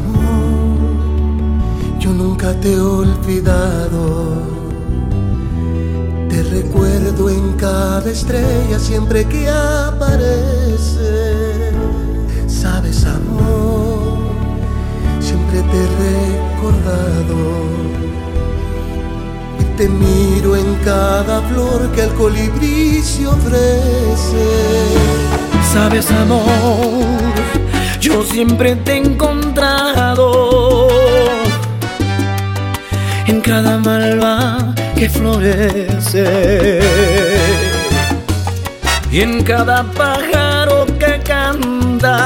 amor, yo nunca te he olvidado. Te recuerdo en cada estrella siempre que aparece. Sabes, amor, siempre te he recordado. Y te miro en cada flor que el colibrí se ofrece. Sabes, amor yo siempre te he encontrado. En cada malva que florece. Y en cada pájaro que canta.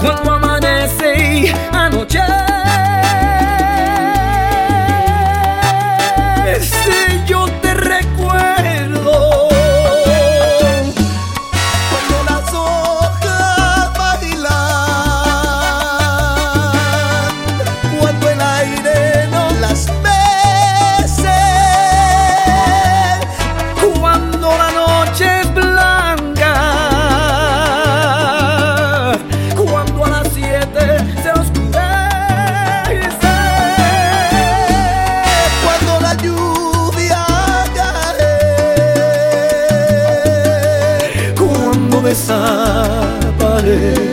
Cuando amanece y anochece. sabale